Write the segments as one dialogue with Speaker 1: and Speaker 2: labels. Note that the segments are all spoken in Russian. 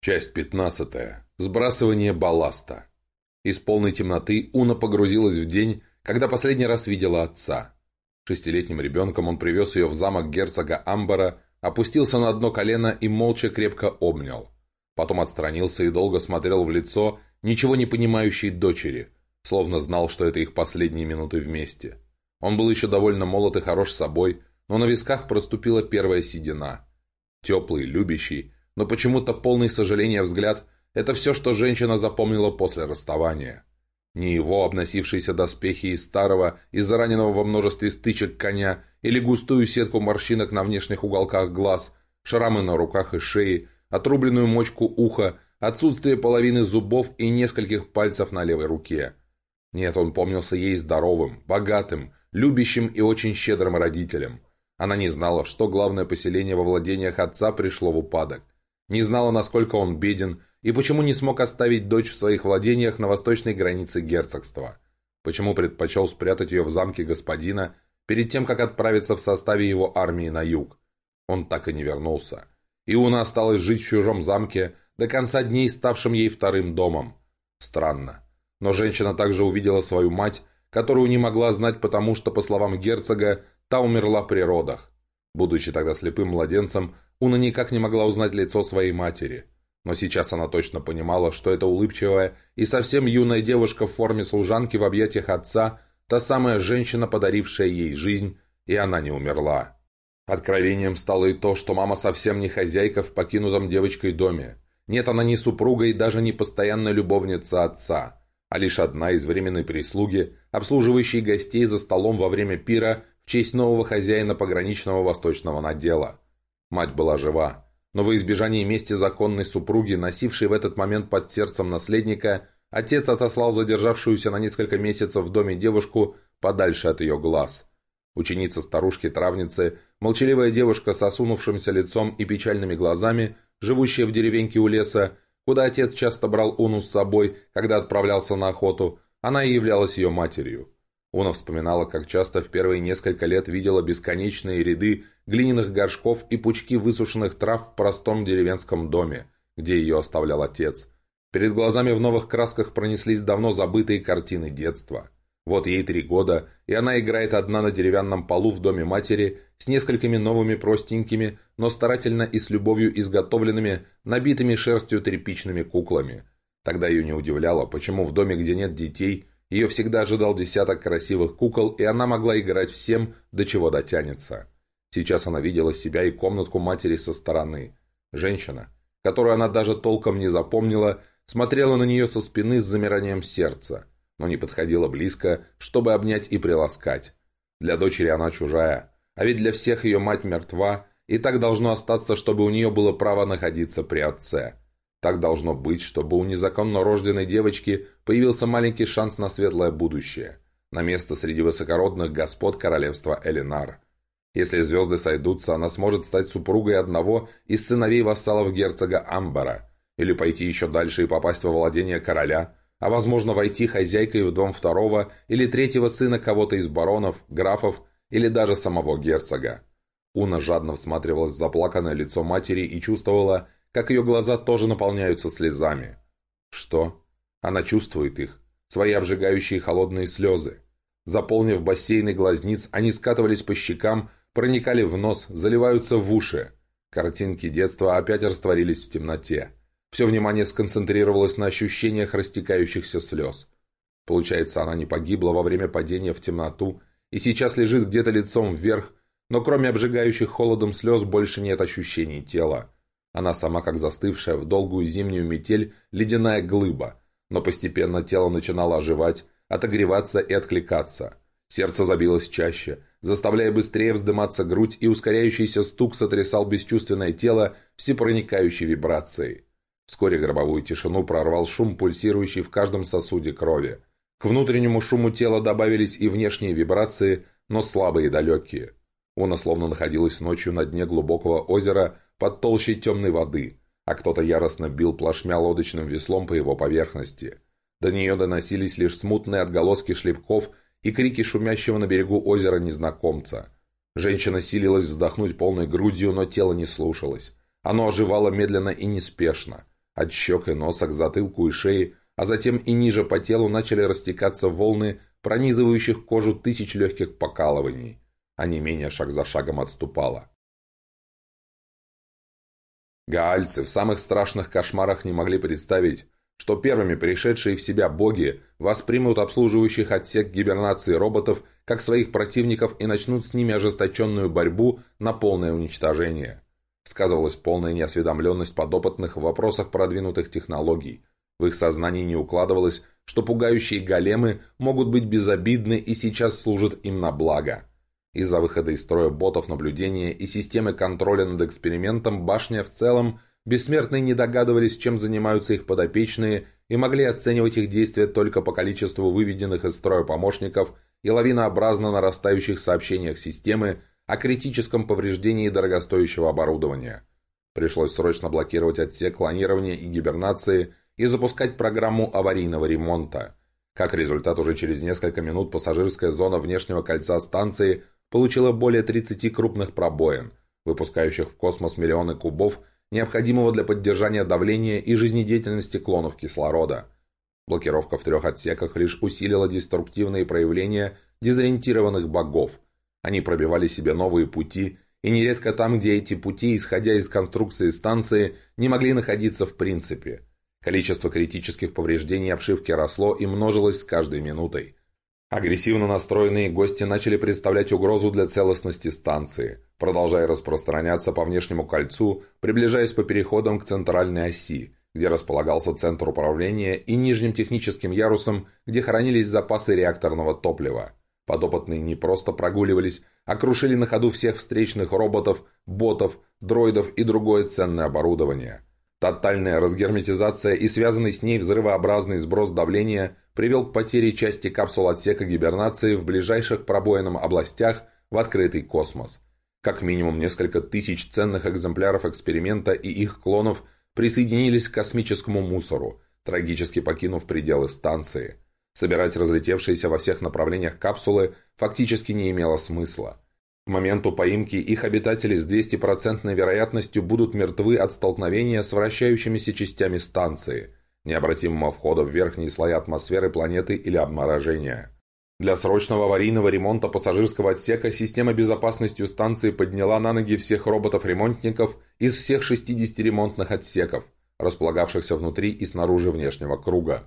Speaker 1: Часть пятнадцатая. Сбрасывание балласта. Из полной темноты Уна погрузилась в день, когда последний раз видела отца. Шестилетним ребенком он привез ее в замок герцога Амбара, опустился на одно колено и молча крепко обнял. Потом отстранился и долго смотрел в лицо ничего не понимающей дочери, словно знал, что это их последние минуты вместе. Он был еще довольно молод и хорош собой, но на висках проступила первая седина. Теплый, любящий, но почему-то полный сожаления взгляд – это все, что женщина запомнила после расставания. Не его обносившиеся доспехи из старого, из-за раненого во множестве стычек коня, или густую сетку морщинок на внешних уголках глаз, шрамы на руках и шее, отрубленную мочку уха, отсутствие половины зубов и нескольких пальцев на левой руке. Нет, он помнился ей здоровым, богатым, любящим и очень щедрым родителем. Она не знала, что главное поселение во владениях отца пришло в упадок – не знала, насколько он беден, и почему не смог оставить дочь в своих владениях на восточной границе герцогства. Почему предпочел спрятать ее в замке господина, перед тем, как отправиться в составе его армии на юг. Он так и не вернулся. Иуна осталась жить в чужом замке, до конца дней ставшим ей вторым домом. Странно. Но женщина также увидела свою мать, которую не могла знать, потому что, по словам герцога, та умерла при родах. Будучи тогда слепым младенцем, Уна никак не могла узнать лицо своей матери. Но сейчас она точно понимала, что это улыбчивая и совсем юная девушка в форме служанки в объятиях отца, та самая женщина, подарившая ей жизнь, и она не умерла. Откровением стало и то, что мама совсем не хозяйка в покинутом девочкой доме. Нет, она не супруга и даже не постоянная любовница отца, а лишь одна из временной прислуги, обслуживающей гостей за столом во время пира в честь нового хозяина пограничного восточного надела – Мать была жива, но во избежание мести законной супруги, носившей в этот момент под сердцем наследника, отец отослал задержавшуюся на несколько месяцев в доме девушку подальше от ее глаз. Ученица старушки-травницы, молчаливая девушка с осунувшимся лицом и печальными глазами, живущая в деревеньке у леса, куда отец часто брал Уну с собой, когда отправлялся на охоту, она и являлась ее матерью. Уна вспоминала, как часто в первые несколько лет видела бесконечные ряды глиняных горшков и пучки высушенных трав в простом деревенском доме, где ее оставлял отец. Перед глазами в новых красках пронеслись давно забытые картины детства. Вот ей три года, и она играет одна на деревянном полу в доме матери с несколькими новыми простенькими, но старательно и с любовью изготовленными, набитыми шерстью тряпичными куклами. Тогда ее не удивляло, почему в доме, где нет детей, ее всегда ожидал десяток красивых кукол, и она могла играть всем, до чего дотянется. Сейчас она видела себя и комнатку матери со стороны. Женщина, которую она даже толком не запомнила, смотрела на нее со спины с замиранием сердца, но не подходила близко, чтобы обнять и приласкать. Для дочери она чужая, а ведь для всех ее мать мертва, и так должно остаться, чтобы у нее было право находиться при отце. Так должно быть, чтобы у незаконно рожденной девочки появился маленький шанс на светлое будущее, на место среди высокородных господ королевства Элинар. Если звезды сойдутся, она сможет стать супругой одного из сыновей вассалов герцога Амбара, или пойти еще дальше и попасть во владение короля, а возможно войти хозяйкой в дом второго или третьего сына кого-то из баронов, графов или даже самого герцога. Уна жадно всматривалась в заплаканное лицо матери и чувствовала, как ее глаза тоже наполняются слезами. Что? Она чувствует их, свои обжигающие холодные слезы. Заполнив бассейны глазниц, они скатывались по щекам, проникали в нос, заливаются в уши. Картинки детства опять растворились в темноте. Все внимание сконцентрировалось на ощущениях растекающихся слез. Получается, она не погибла во время падения в темноту и сейчас лежит где-то лицом вверх, но кроме обжигающих холодом слез больше нет ощущений тела. Она сама как застывшая в долгую зимнюю метель ледяная глыба, но постепенно тело начинало оживать, отогреваться и откликаться. Сердце забилось чаще, заставляя быстрее вздыматься грудь, и ускоряющийся стук сотрясал бесчувственное тело всепроникающей вибрацией. Вскоре гробовую тишину прорвал шум, пульсирующий в каждом сосуде крови. К внутреннему шуму тела добавились и внешние вибрации, но слабые и далекие. Она словно находилась ночью на дне глубокого озера, под толщей темной воды, а кто-то яростно бил плашмя лодочным веслом по его поверхности. До нее доносились лишь смутные отголоски шлепков и крики шумящего на берегу озера незнакомца. Женщина силилась вздохнуть полной грудью, но тело не слушалось. Оно оживало медленно и неспешно. От щек и носа к затылку и шее, а затем и ниже по телу начали растекаться волны, пронизывающих кожу тысяч легких покалываний. А не менее шаг за шагом отступала. Гаальцы в самых страшных кошмарах не могли представить, что первыми пришедшие в себя боги воспримут обслуживающих отсек гибернации роботов как своих противников и начнут с ними ожесточенную борьбу на полное уничтожение. Сказывалась полная неосведомленность подопытных в вопросах продвинутых технологий. В их сознании не укладывалось, что пугающие големы могут быть безобидны и сейчас служат им на благо. Из-за выхода из строя ботов наблюдения и системы контроля над экспериментом башня в целом Бессмертные не догадывались, чем занимаются их подопечные, и могли оценивать их действия только по количеству выведенных из строя помощников и лавинообразно нарастающих сообщениях системы о критическом повреждении дорогостоящего оборудования. Пришлось срочно блокировать отсек клонирования и гибернации и запускать программу аварийного ремонта. Как результат, уже через несколько минут пассажирская зона внешнего кольца станции получила более 30 крупных пробоин, выпускающих в космос миллионы кубов необходимого для поддержания давления и жизнедеятельности клонов кислорода. Блокировка в трех отсеках лишь усилила деструктивные проявления дезориентированных богов. Они пробивали себе новые пути, и нередко там, где эти пути, исходя из конструкции станции, не могли находиться в принципе. Количество критических повреждений обшивки росло и множилось с каждой минутой. Агрессивно настроенные гости начали представлять угрозу для целостности станции, продолжая распространяться по внешнему кольцу, приближаясь по переходам к центральной оси, где располагался центр управления, и нижним техническим ярусом, где хранились запасы реакторного топлива. Подопытные не просто прогуливались, а крушили на ходу всех встречных роботов, ботов, дроидов и другое ценное оборудование – Тотальная разгерметизация и связанный с ней взрывообразный сброс давления привел к потере части капсул отсека гибернации в ближайших пробоинам областях в открытый космос. Как минимум несколько тысяч ценных экземпляров эксперимента и их клонов присоединились к космическому мусору, трагически покинув пределы станции. Собирать разлетевшиеся во всех направлениях капсулы фактически не имело смысла. К моменту поимки их обитатели с 200% вероятностью будут мертвы от столкновения с вращающимися частями станции, необратимого входа в верхние слои атмосферы планеты или обморожения. Для срочного аварийного ремонта пассажирского отсека система безопасности станции подняла на ноги всех роботов-ремонтников из всех 60 ремонтных отсеков, располагавшихся внутри и снаружи внешнего круга.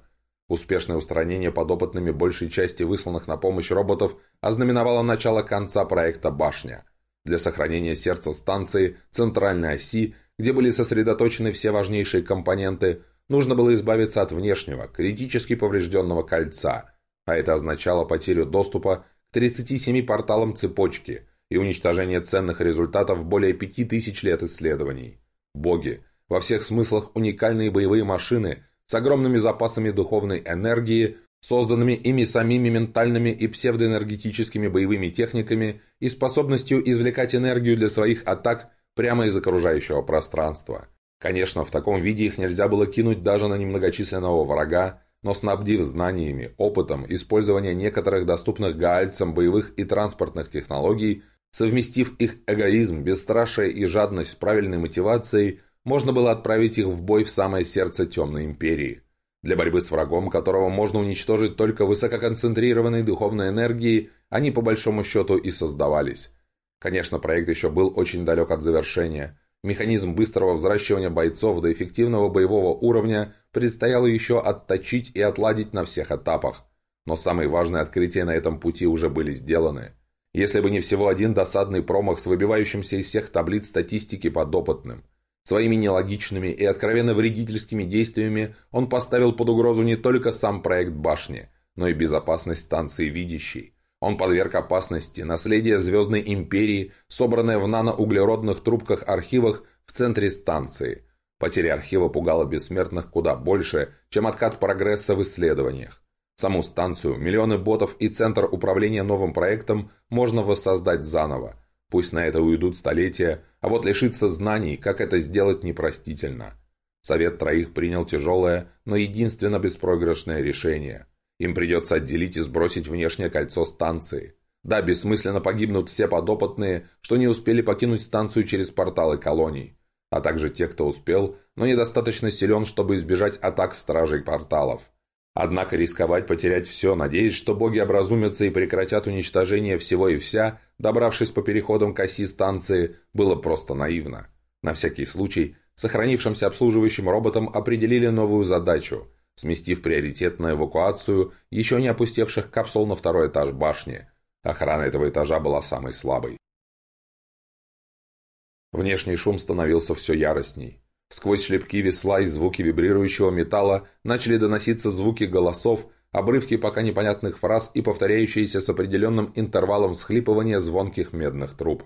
Speaker 1: Успешное устранение подопытными большей части высланных на помощь роботов ознаменовало начало конца проекта «Башня». Для сохранения сердца станции, центральной оси, где были сосредоточены все важнейшие компоненты, нужно было избавиться от внешнего, критически поврежденного кольца, а это означало потерю доступа к 37 порталам цепочки и уничтожение ценных результатов более 5000 лет исследований. Боги, во всех смыслах уникальные боевые машины – с огромными запасами духовной энергии, созданными ими самими ментальными и псевдоэнергетическими боевыми техниками и способностью извлекать энергию для своих атак прямо из окружающего пространства. Конечно, в таком виде их нельзя было кинуть даже на немногочисленного врага, но снабдив знаниями, опытом, использования некоторых доступных гаальцам боевых и транспортных технологий, совместив их эгоизм, бесстрашие и жадность с правильной мотивацией – можно было отправить их в бой в самое сердце Темной Империи. Для борьбы с врагом, которого можно уничтожить только высококонцентрированной духовной энергией, они по большому счету и создавались. Конечно, проект еще был очень далек от завершения. Механизм быстрого взращивания бойцов до эффективного боевого уровня предстояло еще отточить и отладить на всех этапах. Но самые важные открытия на этом пути уже были сделаны. Если бы не всего один досадный промах с выбивающимся из всех таблиц статистики подопытным. Своими нелогичными и откровенно вредительскими действиями он поставил под угрозу не только сам проект башни, но и безопасность станции «Видящий». Он подверг опасности наследие Звездной Империи, собранное в наноуглеродных трубках-архивах в центре станции. Потеря архива пугала бессмертных куда больше, чем откат прогресса в исследованиях. Саму станцию, миллионы ботов и центр управления новым проектом можно воссоздать заново, Пусть на это уйдут столетия, а вот лишиться знаний, как это сделать, непростительно. Совет троих принял тяжелое, но единственно беспроигрышное решение. Им придется отделить и сбросить внешнее кольцо станции. Да, бессмысленно погибнут все подопытные, что не успели покинуть станцию через порталы колоний. а также те, кто успел, но недостаточно силен, чтобы избежать атак стражей порталов. Однако рисковать потерять все, надеясь, что боги образумятся и прекратят уничтожение всего и вся, добравшись по переходам к оси станции, было просто наивно. На всякий случай, сохранившимся обслуживающим роботам определили новую задачу, сместив приоритет на эвакуацию еще не опустевших капсул на второй этаж башни. Охрана этого этажа была самой слабой. Внешний шум становился все яростней. Сквозь шлепки весла и звуки вибрирующего металла начали доноситься звуки голосов, обрывки пока непонятных фраз и повторяющиеся с определенным интервалом всхлипывания звонких медных труб.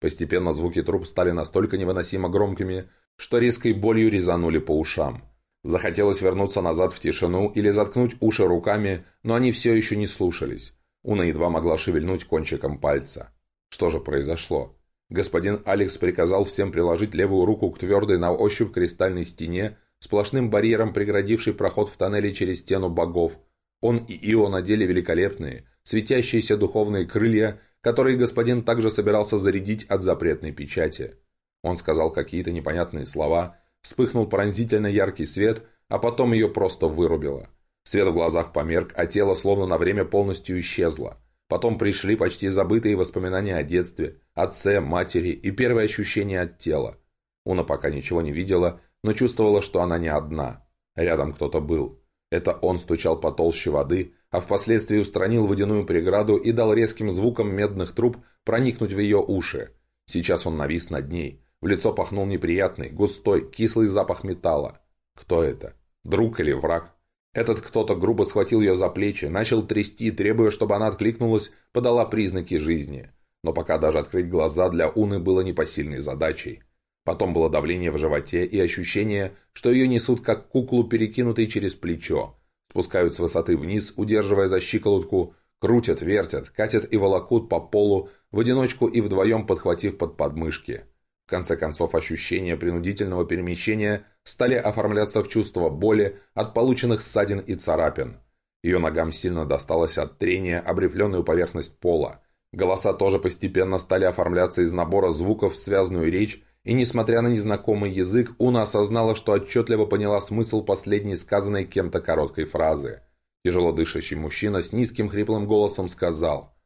Speaker 1: Постепенно звуки труб стали настолько невыносимо громкими, что резкой болью резанули по ушам. Захотелось вернуться назад в тишину или заткнуть уши руками, но они все еще не слушались. Уна едва могла шевельнуть кончиком пальца. Что же произошло? Господин Алекс приказал всем приложить левую руку к твердой на ощупь кристальной стене, сплошным барьером преградившей проход в тоннеле через стену богов. Он и Ио надели великолепные, светящиеся духовные крылья, которые господин также собирался зарядить от запретной печати. Он сказал какие-то непонятные слова, вспыхнул пронзительно яркий свет, а потом ее просто вырубило. Свет в глазах померк, а тело словно на время полностью исчезло. Потом пришли почти забытые воспоминания о детстве, отце, матери и первые ощущения от тела. Уна пока ничего не видела, но чувствовала, что она не одна. Рядом кто-то был. Это он стучал по толще воды, а впоследствии устранил водяную преграду и дал резким звукам медных труб проникнуть в ее уши. Сейчас он навис над ней. В лицо пахнул неприятный, густой, кислый запах металла. Кто это? Друг или враг? Этот кто-то грубо схватил ее за плечи, начал трясти, требуя, чтобы она откликнулась, подала признаки жизни. Но пока даже открыть глаза для Уны было непосильной задачей. Потом было давление в животе и ощущение, что ее несут как куклу, перекинутой через плечо. Спускают с высоты вниз, удерживая за щиколотку, крутят, вертят, катят и волокут по полу, в одиночку и вдвоем подхватив под подмышки. В конце концов, ощущения принудительного перемещения стали оформляться в чувство боли от полученных ссадин и царапин. Ее ногам сильно досталось от трения обрефленную поверхность пола. Голоса тоже постепенно стали оформляться из набора звуков в связную речь, и, несмотря на незнакомый язык, Уна осознала, что отчетливо поняла смысл последней сказанной кем-то короткой фразы. Тяжело дышащий мужчина с низким хриплым голосом сказал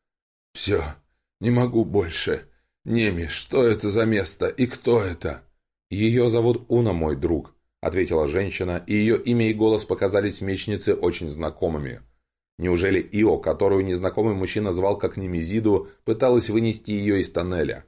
Speaker 1: «Все, не могу больше. «Неми, что это за место и кто это?» «Ее зовут Уна, мой друг», — ответила женщина, и ее имя и голос показались мечнице очень знакомыми. Неужели Ио, которую незнакомый мужчина звал как Немезиду, пыталась вынести ее из тоннеля?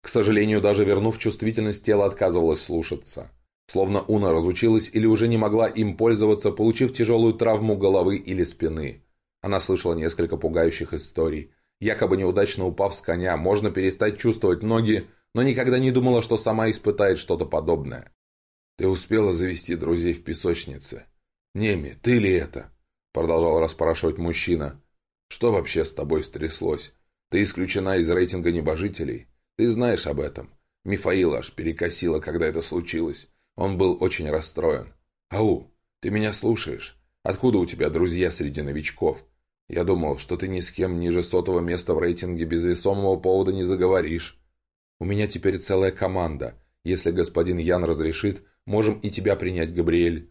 Speaker 1: К сожалению, даже вернув чувствительность, тело отказывалось слушаться. Словно Уна разучилась или уже не могла им пользоваться, получив тяжелую травму головы или спины. Она слышала несколько пугающих историй, Якобы неудачно упав с коня, можно перестать чувствовать ноги, но никогда не думала, что сама испытает что-то подобное. «Ты успела завести друзей в песочнице?» «Неми, ты ли это?» Продолжал расспрашивать мужчина. «Что вообще с тобой стряслось? Ты исключена из рейтинга небожителей. Ты знаешь об этом. Мифаил аж перекосило, когда это случилось. Он был очень расстроен. Ау, ты меня слушаешь? Откуда у тебя друзья среди новичков? Я думал, что ты ни с кем ниже сотого места в рейтинге без весомого повода не заговоришь. У меня теперь целая команда. Если господин Ян разрешит, можем и тебя принять, Габриэль.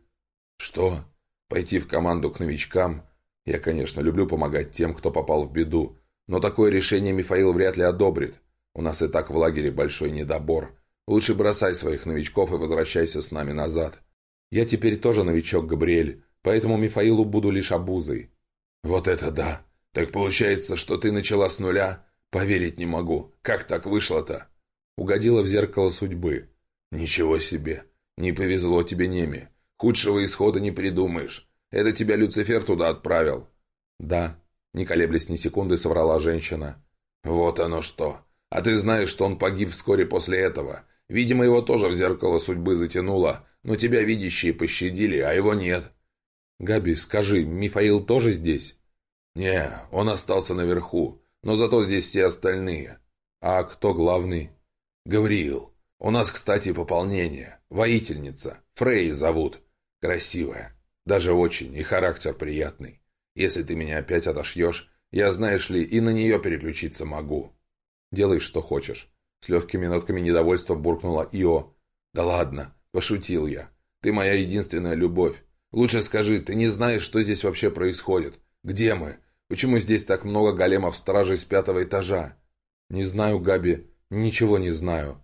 Speaker 1: Что? Пойти в команду к новичкам? Я, конечно, люблю помогать тем, кто попал в беду, но такое решение Мифаил вряд ли одобрит. У нас и так в лагере большой недобор. Лучше бросай своих новичков и возвращайся с нами назад. Я теперь тоже новичок, Габриэль, поэтому Мифаилу буду лишь обузой. «Вот это да! Так получается, что ты начала с нуля? Поверить не могу. Как так вышло-то?» Угодила в зеркало судьбы. «Ничего себе! Не повезло тебе, Неми. Худшего исхода не придумаешь. Это тебя Люцифер туда отправил?» «Да», — не колеблясь ни секунды, соврала женщина. «Вот оно что! А ты знаешь, что он погиб вскоре после этого. Видимо, его тоже в зеркало судьбы затянуло, но тебя видящие пощадили, а его нет. «Габи, скажи, Мифаил тоже здесь?» «Не, он остался наверху, но зато здесь все остальные». «А кто главный?» «Гавриил. У нас, кстати, пополнение. Воительница. Фрей зовут. Красивая. Даже очень, и характер приятный. Если ты меня опять отошьешь, я, знаешь ли, и на нее переключиться могу». «Делай, что хочешь». С легкими нотками недовольства буркнула Ио. «Да ладно, пошутил я. Ты моя единственная любовь. Лучше скажи, ты не знаешь, что здесь вообще происходит? Где мы? Почему здесь так много големов-стражей с пятого этажа?» «Не знаю, Габи, ничего не знаю».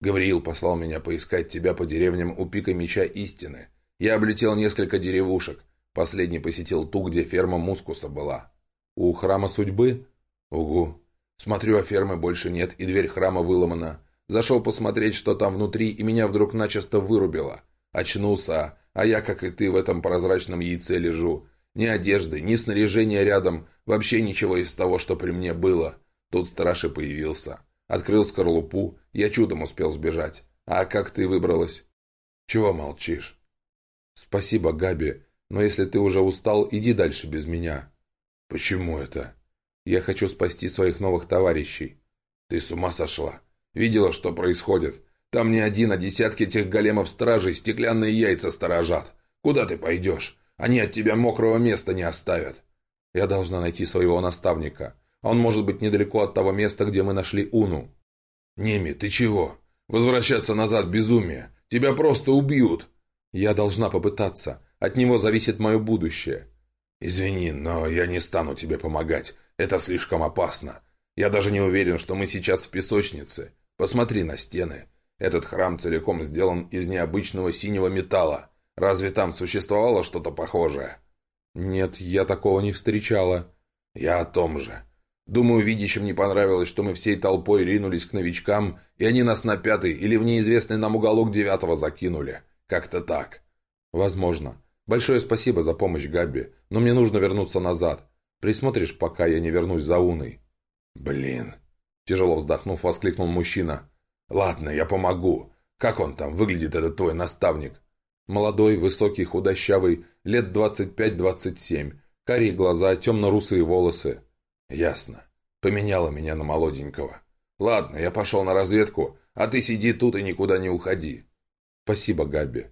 Speaker 1: Гавриил послал меня поискать тебя по деревням у пика меча истины. Я облетел несколько деревушек. Последний посетил ту, где ферма мускуса была. У храма судьбы? Угу. Смотрю, а фермы больше нет, и дверь храма выломана. Зашел посмотреть, что там внутри, и меня вдруг начисто вырубило. Очнулся, а я, как и ты, в этом прозрачном яйце лежу. Ни одежды, ни снаряжения рядом, вообще ничего из того, что при мне было. Тут страж и появился. Открыл скорлупу, я чудом успел сбежать. А как ты выбралась? Чего молчишь? Спасибо, Габи, но если ты уже устал, иди дальше без меня. Почему это? Я хочу спасти своих новых товарищей. Ты с ума сошла? Видела, что происходит? Там не один, а десятки этих големов-стражей стеклянные яйца сторожат. Куда ты пойдешь? Они от тебя мокрого места не оставят. Я должна найти своего наставника. Он может быть недалеко от того места, где мы нашли Уну. Неми, ты чего? Возвращаться назад безумие. Тебя просто убьют. Я должна попытаться. От него зависит мое будущее. Извини, но я не стану тебе помогать. Это слишком опасно. Я даже не уверен, что мы сейчас в песочнице. Посмотри на стены. Этот храм целиком сделан из необычного синего металла. Разве там существовало что-то похожее? Нет, я такого не встречала. Я о том же. Думаю, видящим не понравилось, что мы всей толпой ринулись к новичкам, и они нас на пятый или в неизвестный нам уголок девятого закинули. Как-то так. Возможно. Большое спасибо за помощь, Габи, но мне нужно вернуться назад. Присмотришь, пока я не вернусь за Уной. Блин. Тяжело вздохнув, воскликнул мужчина. «Ладно, я помогу. Как он там, выглядит этот твой наставник?» Молодой, высокий, худощавый, лет 25-27, карие глаза, темно-русые волосы. «Ясно. Поменяла меня на молоденького. Ладно, я пошел на разведку, а ты сиди тут и никуда не уходи». «Спасибо, Габи».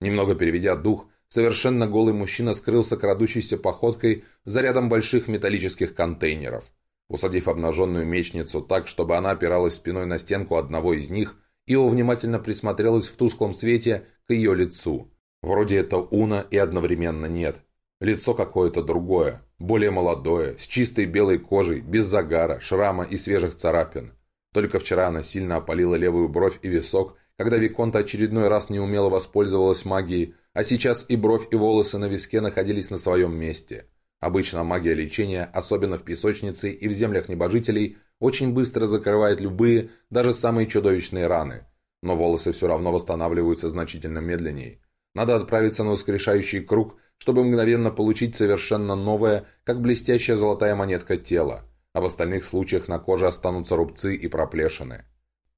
Speaker 1: Немного переведя дух, совершенно голый мужчина скрылся крадущейся походкой за рядом больших металлических контейнеров. Усадив обнаженную мечницу так, чтобы она опиралась спиной на стенку одного из них, Ио внимательно присмотрелась в тусклом свете к ее лицу. Вроде это Уна и одновременно нет. Лицо какое-то другое, более молодое, с чистой белой кожей, без загара, шрама и свежих царапин. Только вчера она сильно опалила левую бровь и висок, когда Виконта очередной раз неумело воспользовалась магией, а сейчас и бровь, и волосы на виске находились на своем месте. Обычно магия лечения, особенно в песочнице и в землях небожителей, очень быстро закрывает любые, даже самые чудовищные раны. Но волосы все равно восстанавливаются значительно медленнее. Надо отправиться на воскрешающий круг, чтобы мгновенно получить совершенно новое, как блестящая золотая монетка тело, а в остальных случаях на коже останутся рубцы и проплешины.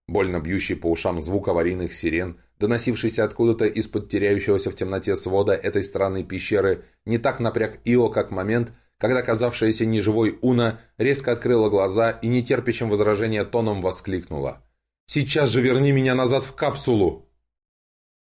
Speaker 1: Больно бьющий по ушам звук аварийных сирен, доносившийся откуда-то из-под теряющегося в темноте свода этой странной пещеры, не так напряг Ио, как момент, когда казавшаяся неживой Уна резко открыла глаза и нетерпящим возражения тоном воскликнула. «Сейчас же верни меня назад в капсулу!»